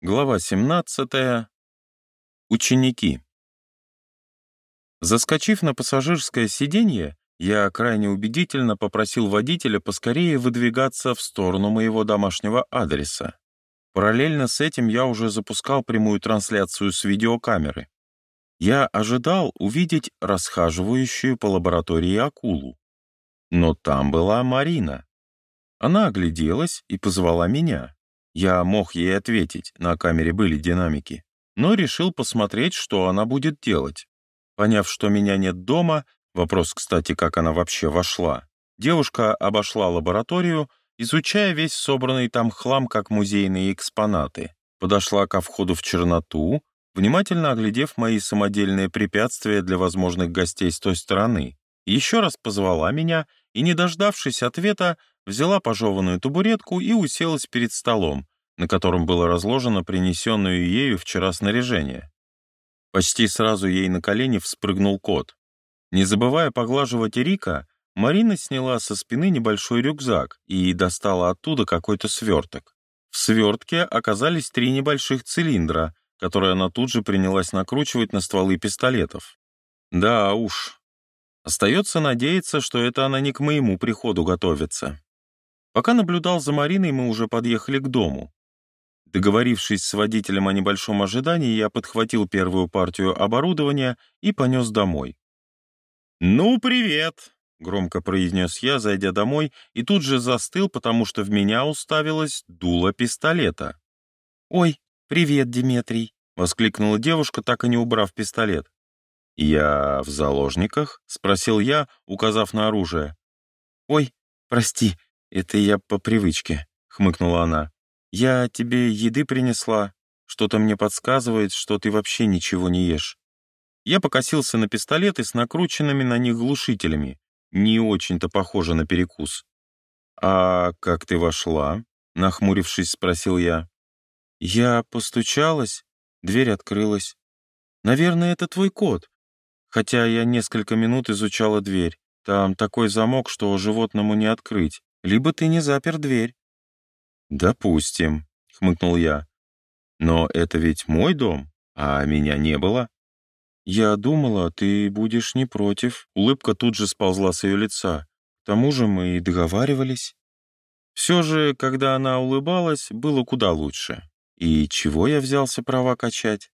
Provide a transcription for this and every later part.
Глава 17. Ученики. Заскочив на пассажирское сиденье, я крайне убедительно попросил водителя поскорее выдвигаться в сторону моего домашнего адреса. Параллельно с этим я уже запускал прямую трансляцию с видеокамеры. Я ожидал увидеть расхаживающую по лаборатории акулу. Но там была Марина. Она огляделась и позвала меня. Я мог ей ответить, на камере были динамики, но решил посмотреть, что она будет делать. Поняв, что меня нет дома, вопрос, кстати, как она вообще вошла, девушка обошла лабораторию, изучая весь собранный там хлам как музейные экспонаты, подошла ко входу в черноту, внимательно оглядев мои самодельные препятствия для возможных гостей с той стороны, еще раз позвала меня и, не дождавшись ответа, взяла пожеванную табуретку и уселась перед столом, на котором было разложено принесенное ею вчера снаряжение. Почти сразу ей на колени вспрыгнул кот. Не забывая поглаживать Рика, Марина сняла со спины небольшой рюкзак и достала оттуда какой-то сверток. В свертке оказались три небольших цилиндра, которые она тут же принялась накручивать на стволы пистолетов. Да уж. Остается надеяться, что это она не к моему приходу готовится. Пока наблюдал за Мариной, мы уже подъехали к дому. Договорившись с водителем о небольшом ожидании, я подхватил первую партию оборудования и понес домой. «Ну, привет!» — громко произнес я, зайдя домой, и тут же застыл, потому что в меня уставилось дуло пистолета. «Ой, привет, Диметрий!» — воскликнула девушка, так и не убрав пистолет. «Я в заложниках?» — спросил я, указав на оружие. «Ой, прости, это я по привычке», — хмыкнула она. «Я тебе еды принесла. Что-то мне подсказывает, что ты вообще ничего не ешь». Я покосился на пистолеты с накрученными на них глушителями. Не очень-то похоже на перекус. «А как ты вошла?» — нахмурившись, спросил я. «Я постучалась, дверь открылась. Наверное, это твой код. Хотя я несколько минут изучала дверь. Там такой замок, что животному не открыть. Либо ты не запер дверь». «Допустим», — хмыкнул я. «Но это ведь мой дом, а меня не было». «Я думала, ты будешь не против». Улыбка тут же сползла с ее лица. «К тому же мы и договаривались». Все же, когда она улыбалась, было куда лучше. И чего я взялся права качать?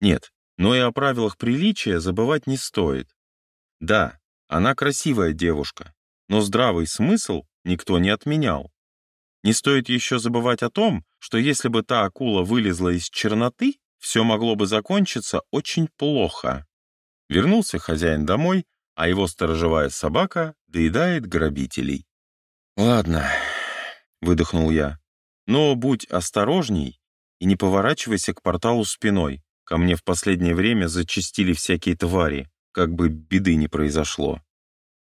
Нет, но и о правилах приличия забывать не стоит. Да, она красивая девушка, но здравый смысл никто не отменял. Не стоит еще забывать о том, что если бы та акула вылезла из черноты, все могло бы закончиться очень плохо. Вернулся хозяин домой, а его сторожевая собака доедает грабителей. «Ладно», — выдохнул я, — «но будь осторожней и не поворачивайся к порталу спиной. Ко мне в последнее время зачастили всякие твари, как бы беды не произошло».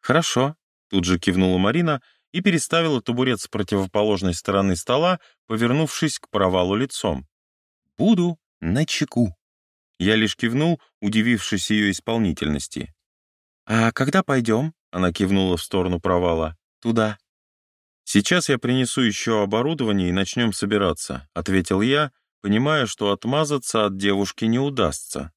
«Хорошо», — тут же кивнула Марина и переставила табурет с противоположной стороны стола, повернувшись к провалу лицом. «Буду на чеку». Я лишь кивнул, удивившись ее исполнительности. «А когда пойдем?» — она кивнула в сторону провала. «Туда». «Сейчас я принесу еще оборудование и начнем собираться», — ответил я, понимая, что отмазаться от девушки не удастся.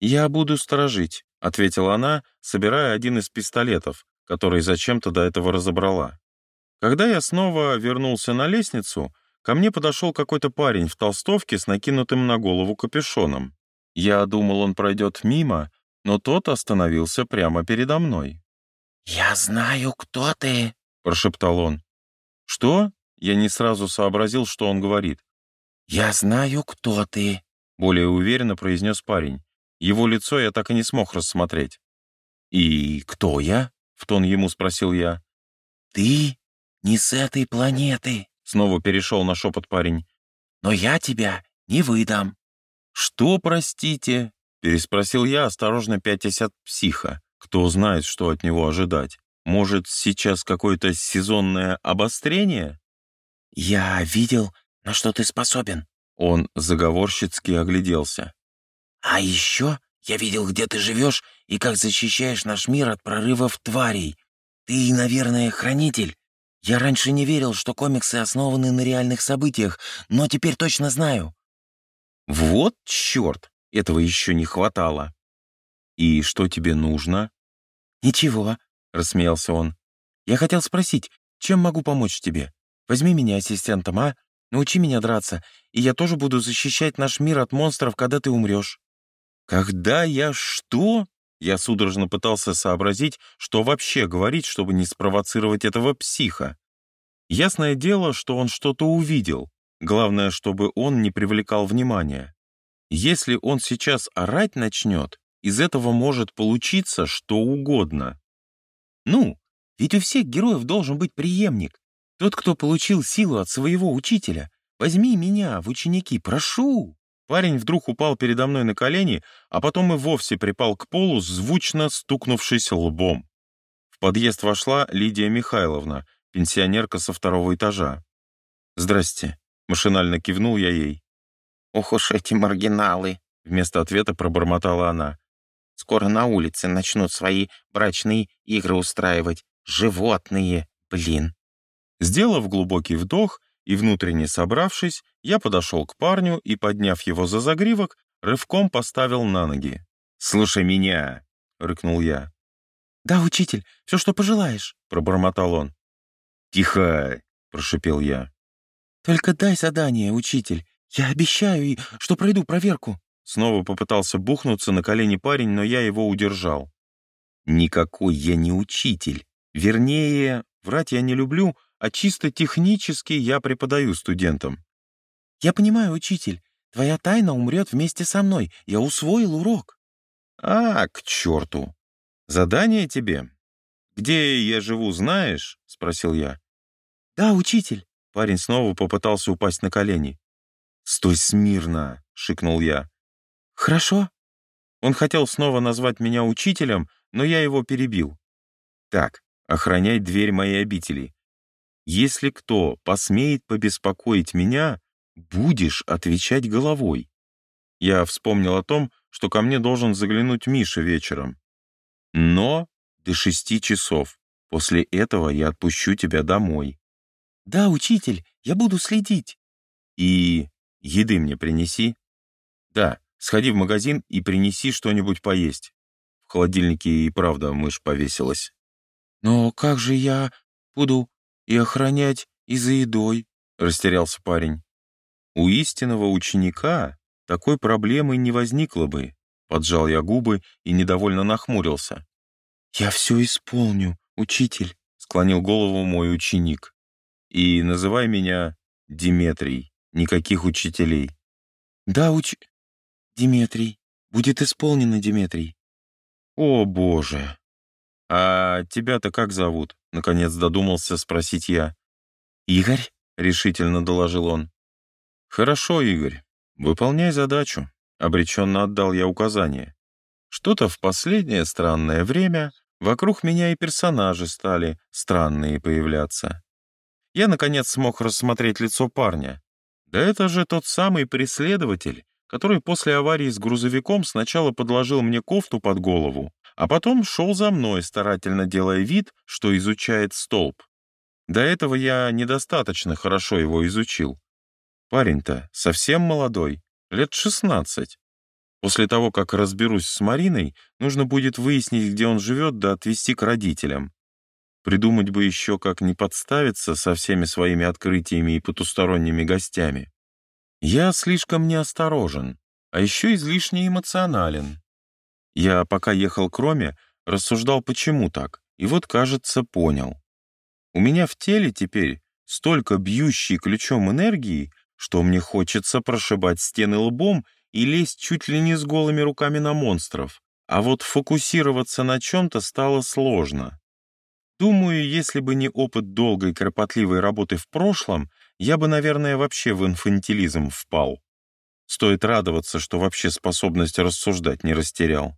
«Я буду сторожить», — ответила она, собирая один из пистолетов, который зачем-то до этого разобрала. Когда я снова вернулся на лестницу, ко мне подошел какой-то парень в толстовке с накинутым на голову капюшоном. Я думал, он пройдет мимо, но тот остановился прямо передо мной. «Я знаю, кто ты», — прошептал он. «Что?» Я не сразу сообразил, что он говорит. «Я знаю, кто ты», — более уверенно произнес парень. Его лицо я так и не смог рассмотреть. «И кто я?» — в тон ему спросил я. «Ты не с этой планеты», — снова перешел на шепот парень. «Но я тебя не выдам». «Что, простите?» — переспросил я, осторожно пятясь от психа. Кто знает, что от него ожидать. Может, сейчас какое-то сезонное обострение? «Я видел, на что ты способен». Он заговорщицки огляделся. «А еще я видел, где ты живешь и как защищаешь наш мир от прорывов тварей. Ты, наверное, хранитель. Я раньше не верил, что комиксы основаны на реальных событиях, но теперь точно знаю. Вот черт, этого еще не хватало. И что тебе нужно? Ничего, рассмеялся он. Я хотел спросить, чем могу помочь тебе? Возьми меня ассистентом, а? Научи меня драться, и я тоже буду защищать наш мир от монстров, когда ты умрешь. Когда я что? Я судорожно пытался сообразить, что вообще говорить, чтобы не спровоцировать этого психа. Ясное дело, что он что-то увидел. Главное, чтобы он не привлекал внимания. Если он сейчас орать начнет, из этого может получиться что угодно. Ну, ведь у всех героев должен быть преемник. Тот, кто получил силу от своего учителя. Возьми меня в ученики, прошу. Парень вдруг упал передо мной на колени, а потом и вовсе припал к полу, звучно стукнувшись лбом. В подъезд вошла Лидия Михайловна, пенсионерка со второго этажа. «Здрасте», — машинально кивнул я ей. «Ох уж эти маргиналы», — вместо ответа пробормотала она. «Скоро на улице начнут свои брачные игры устраивать. Животные, блин». Сделав глубокий вдох и внутренне собравшись, я подошел к парню и, подняв его за загривок, рывком поставил на ноги. «Слушай меня!» — рыкнул я. «Да, учитель, все, что пожелаешь», — пробормотал он. «Тихо!» — прошипел я. «Только дай задание, учитель. Я обещаю, что пройду проверку». Снова попытался бухнуться на колени парень, но я его удержал. «Никакой я не учитель. Вернее, врать я не люблю, а чисто технически я преподаю студентам». «Я понимаю, учитель. Твоя тайна умрет вместе со мной. Я усвоил урок». «А, к черту! Задание тебе? Где я живу, знаешь?» — спросил я. «Да, учитель». Парень снова попытался упасть на колени. «Стой смирно!» — шикнул я. «Хорошо». Он хотел снова назвать меня учителем, но я его перебил. «Так, охраняй дверь моей обители. Если кто посмеет побеспокоить меня, будешь отвечать головой». Я вспомнил о том, что ко мне должен заглянуть Миша вечером. Но до шести часов. После этого я отпущу тебя домой. Да, учитель, я буду следить. И еды мне принеси. Да, сходи в магазин и принеси что-нибудь поесть. В холодильнике и правда мышь повесилась. Но как же я буду и охранять, и за едой? Растерялся парень. У истинного ученика такой проблемы не возникло бы. Поджал я губы и недовольно нахмурился. «Я все исполню, учитель», — склонил голову мой ученик. «И называй меня Диметрий, никаких учителей». «Да, уч... Диметрий. Будет исполнено, Диметрий». «О, Боже! А тебя-то как зовут?» — наконец додумался спросить я. «Игорь», — решительно доложил он. «Хорошо, Игорь, выполняй задачу», — обреченно отдал я указание. Что-то в последнее странное время Вокруг меня и персонажи стали странные появляться. Я, наконец, смог рассмотреть лицо парня. Да это же тот самый преследователь, который после аварии с грузовиком сначала подложил мне кофту под голову, а потом шел за мной, старательно делая вид, что изучает столб. До этого я недостаточно хорошо его изучил. Парень-то совсем молодой, лет шестнадцать. После того, как разберусь с Мариной, нужно будет выяснить, где он живет, да отвезти к родителям. Придумать бы еще, как не подставиться со всеми своими открытиями и потусторонними гостями. Я слишком неосторожен, а еще излишне эмоционален. Я, пока ехал к Роме, рассуждал, почему так, и вот, кажется, понял. У меня в теле теперь столько бьющей ключом энергии, что мне хочется прошибать стены лбом и лезть чуть ли не с голыми руками на монстров, а вот фокусироваться на чем-то стало сложно. Думаю, если бы не опыт долгой кропотливой работы в прошлом, я бы, наверное, вообще в инфантилизм впал. Стоит радоваться, что вообще способность рассуждать не растерял.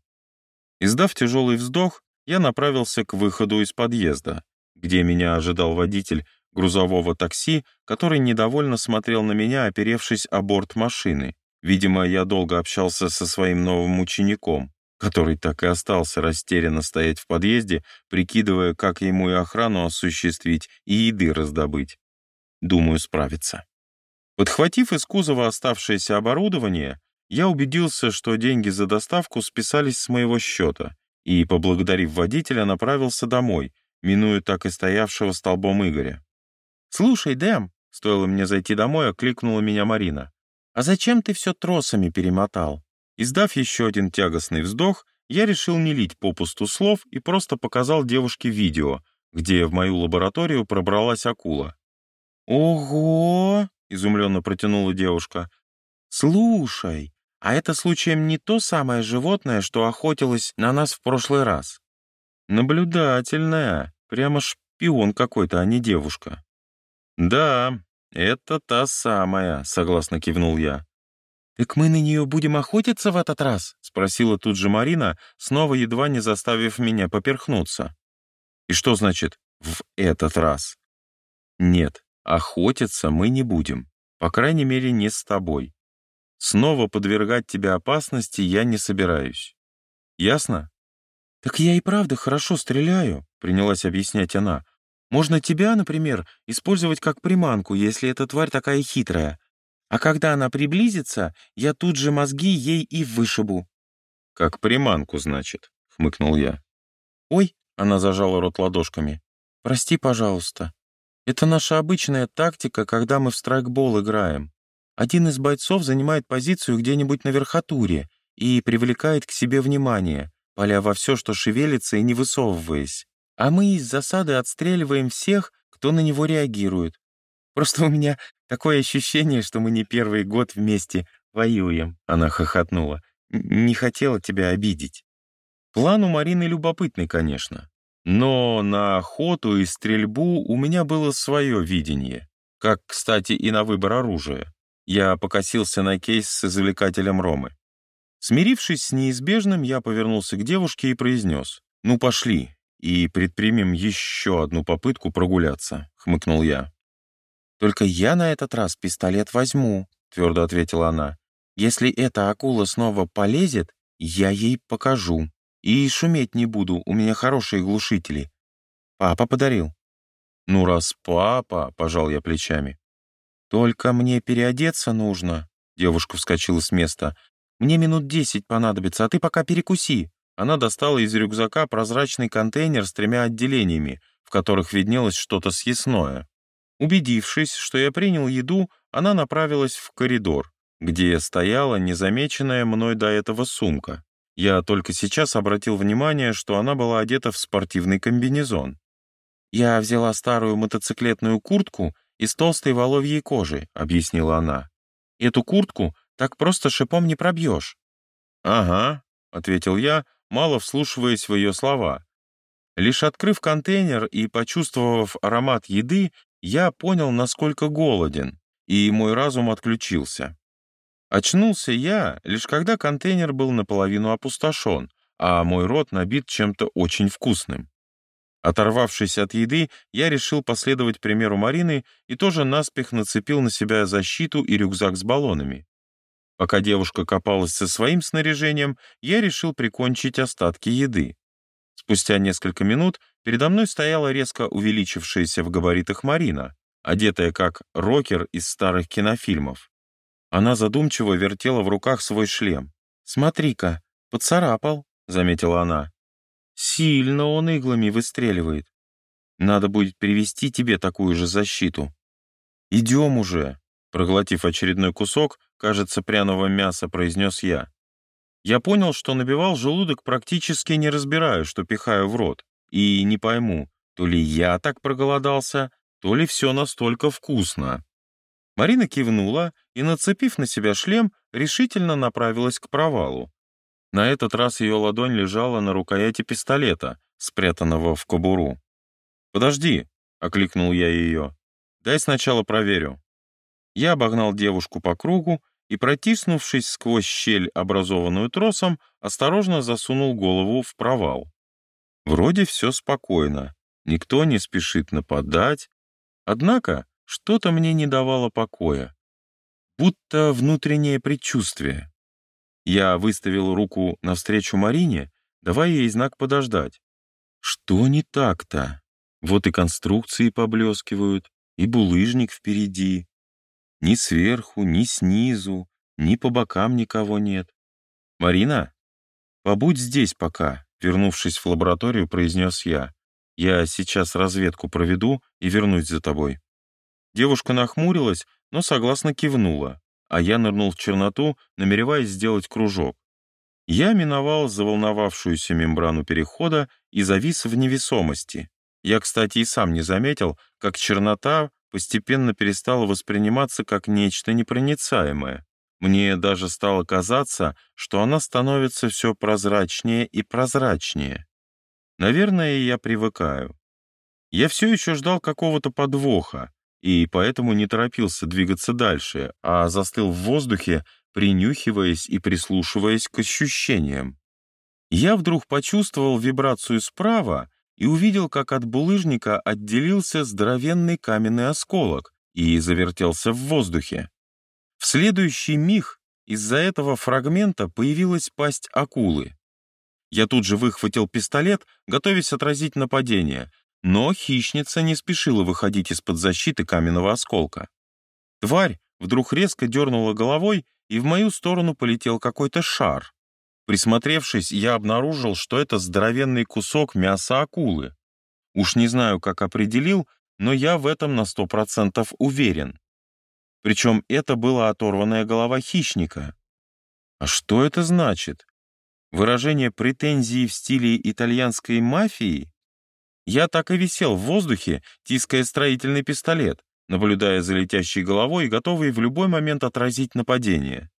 Издав тяжелый вздох, я направился к выходу из подъезда, где меня ожидал водитель грузового такси, который недовольно смотрел на меня, оперевшись о борт машины. Видимо, я долго общался со своим новым учеником, который так и остался растерянно стоять в подъезде, прикидывая, как ему и охрану осуществить, и еды раздобыть. Думаю, справится. Подхватив из кузова оставшееся оборудование, я убедился, что деньги за доставку списались с моего счета, и, поблагодарив водителя, направился домой, минуя так и стоявшего столбом Игоря. «Слушай, Дэм», — стоило мне зайти домой, окликнула меня Марина, «а зачем ты все тросами перемотал?» Издав еще один тягостный вздох, я решил не лить попусту слов и просто показал девушке видео, где в мою лабораторию пробралась акула. «Ого!» — изумленно протянула девушка. «Слушай, а это случаем не то самое животное, что охотилось на нас в прошлый раз?» «Наблюдательная, прямо шпион какой-то, а не девушка». «Да, это та самая», — согласно кивнул я. «Так мы на нее будем охотиться в этот раз?» — спросила тут же Марина, снова едва не заставив меня поперхнуться. «И что значит «в этот раз»?» «Нет, охотиться мы не будем. По крайней мере, не с тобой. Снова подвергать тебя опасности я не собираюсь. Ясно?» «Так я и правда хорошо стреляю», — принялась объяснять она. «Можно тебя, например, использовать как приманку, если эта тварь такая хитрая. А когда она приблизится, я тут же мозги ей и вышибу». «Как приманку, значит», — хмыкнул я. «Ой», — она зажала рот ладошками, — «прости, пожалуйста. Это наша обычная тактика, когда мы в страйкбол играем. Один из бойцов занимает позицию где-нибудь на верхотуре и привлекает к себе внимание, поля во все, что шевелится и не высовываясь. А мы из засады отстреливаем всех, кто на него реагирует. Просто у меня такое ощущение, что мы не первый год вместе воюем», — она хохотнула. «Не хотела тебя обидеть». План у Марины любопытный, конечно. Но на охоту и стрельбу у меня было свое видение. Как, кстати, и на выбор оружия. Я покосился на кейс с извлекателем Ромы. Смирившись с неизбежным, я повернулся к девушке и произнес. «Ну, пошли, и предпримем еще одну попытку прогуляться», — хмыкнул я. «Только я на этот раз пистолет возьму», — твердо ответила она. «Если эта акула снова полезет, я ей покажу. И шуметь не буду, у меня хорошие глушители. Папа подарил». «Ну, раз папа», — пожал я плечами. «Только мне переодеться нужно», — девушка вскочила с места. «Мне минут десять понадобится, а ты пока перекуси». Она достала из рюкзака прозрачный контейнер с тремя отделениями, в которых виднелось что-то съестное. Убедившись, что я принял еду, она направилась в коридор, где стояла незамеченная мной до этого сумка. Я только сейчас обратил внимание, что она была одета в спортивный комбинезон. «Я взяла старую мотоциклетную куртку из толстой воловьей кожи», — объяснила она. «Эту куртку так просто шипом не пробьешь». «Ага», — ответил я, мало вслушиваясь в ее слова. Лишь открыв контейнер и почувствовав аромат еды, я понял, насколько голоден, и мой разум отключился. Очнулся я, лишь когда контейнер был наполовину опустошен, а мой рот набит чем-то очень вкусным. Оторвавшись от еды, я решил последовать примеру Марины и тоже наспех нацепил на себя защиту и рюкзак с баллонами. Пока девушка копалась со своим снаряжением, я решил прикончить остатки еды. Спустя несколько минут передо мной стояла резко увеличившаяся в габаритах Марина, одетая как рокер из старых кинофильмов. Она задумчиво вертела в руках свой шлем. «Смотри-ка, поцарапал», — заметила она. «Сильно он иглами выстреливает. Надо будет привести тебе такую же защиту». «Идем уже», — проглотив очередной кусок, кажется, пряного мяса, произнес я. Я понял, что набивал желудок практически не разбираю, что пихаю в рот, и не пойму, то ли я так проголодался, то ли все настолько вкусно. Марина кивнула и, нацепив на себя шлем, решительно направилась к провалу. На этот раз ее ладонь лежала на рукояти пистолета, спрятанного в кобуру. «Подожди», — окликнул я ее, — «дай сначала проверю». Я обогнал девушку по кругу и, протиснувшись сквозь щель, образованную тросом, осторожно засунул голову в провал. Вроде все спокойно, никто не спешит нападать, однако что-то мне не давало покоя, будто внутреннее предчувствие. Я выставил руку навстречу Марине, давая ей знак подождать. Что не так-то? Вот и конструкции поблескивают, и булыжник впереди. Ни сверху, ни снизу, ни по бокам никого нет. «Марина, побудь здесь пока», — вернувшись в лабораторию, произнес я. «Я сейчас разведку проведу и вернусь за тобой». Девушка нахмурилась, но согласно кивнула, а я нырнул в черноту, намереваясь сделать кружок. Я миновал заволновавшуюся мембрану перехода и завис в невесомости. Я, кстати, и сам не заметил, как чернота постепенно перестала восприниматься как нечто непроницаемое. Мне даже стало казаться, что она становится все прозрачнее и прозрачнее. Наверное, я привыкаю. Я все еще ждал какого-то подвоха, и поэтому не торопился двигаться дальше, а застыл в воздухе, принюхиваясь и прислушиваясь к ощущениям. Я вдруг почувствовал вибрацию справа и увидел, как от булыжника отделился здоровенный каменный осколок и завертелся в воздухе. В следующий миг из-за этого фрагмента появилась пасть акулы. Я тут же выхватил пистолет, готовясь отразить нападение, но хищница не спешила выходить из-под защиты каменного осколка. Тварь вдруг резко дернула головой, и в мою сторону полетел какой-то шар. Присмотревшись, я обнаружил, что это здоровенный кусок мяса акулы. Уж не знаю, как определил, но я в этом на сто процентов уверен. Причем это была оторванная голова хищника. А что это значит? Выражение претензии в стиле итальянской мафии? Я так и висел в воздухе, тиская строительный пистолет, наблюдая за летящей головой и готовый в любой момент отразить нападение.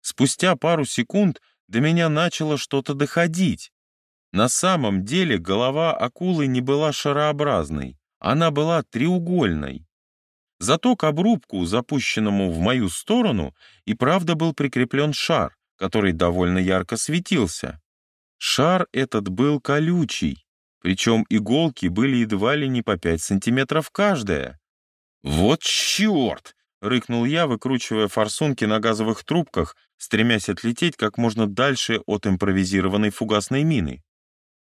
Спустя пару секунд до меня начало что-то доходить. На самом деле голова акулы не была шарообразной, она была треугольной. Зато к обрубку, запущенному в мою сторону, и правда был прикреплен шар, который довольно ярко светился. Шар этот был колючий, причем иголки были едва ли не по пять сантиметров каждая. «Вот черт!» — рыкнул я, выкручивая форсунки на газовых трубках, стремясь отлететь как можно дальше от импровизированной фугасной мины.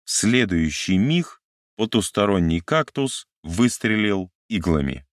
В следующий миг потусторонний кактус выстрелил иглами.